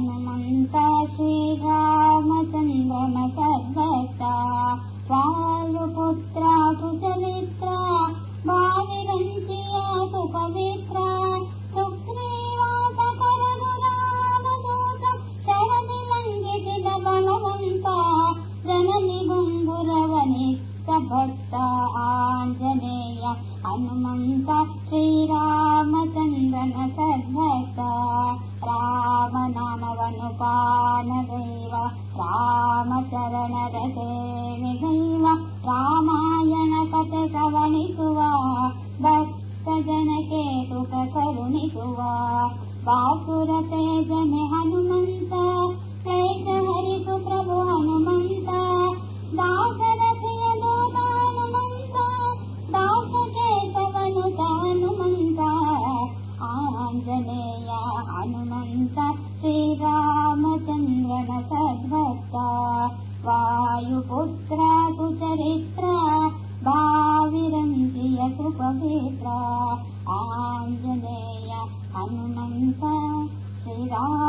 हनुमन्ता श्रीरामचन्दमकुपुत्रा भुचरित्रा भाविरङ्गिया सुपवित्रा सुग्रीवातकरगुणा शरदि लङ् भगवन्ता जननि गुङ्गुरवनि सपक्ताञ्जनेया हनुमन्ता श्रीराम नामवनुपानदैव रामचरणरसेमिदैव रामायण कथ श्रवणिसुवा भक्तजनके सुख करुणिसुवा वासुरते जने हनुमन्त कैक đó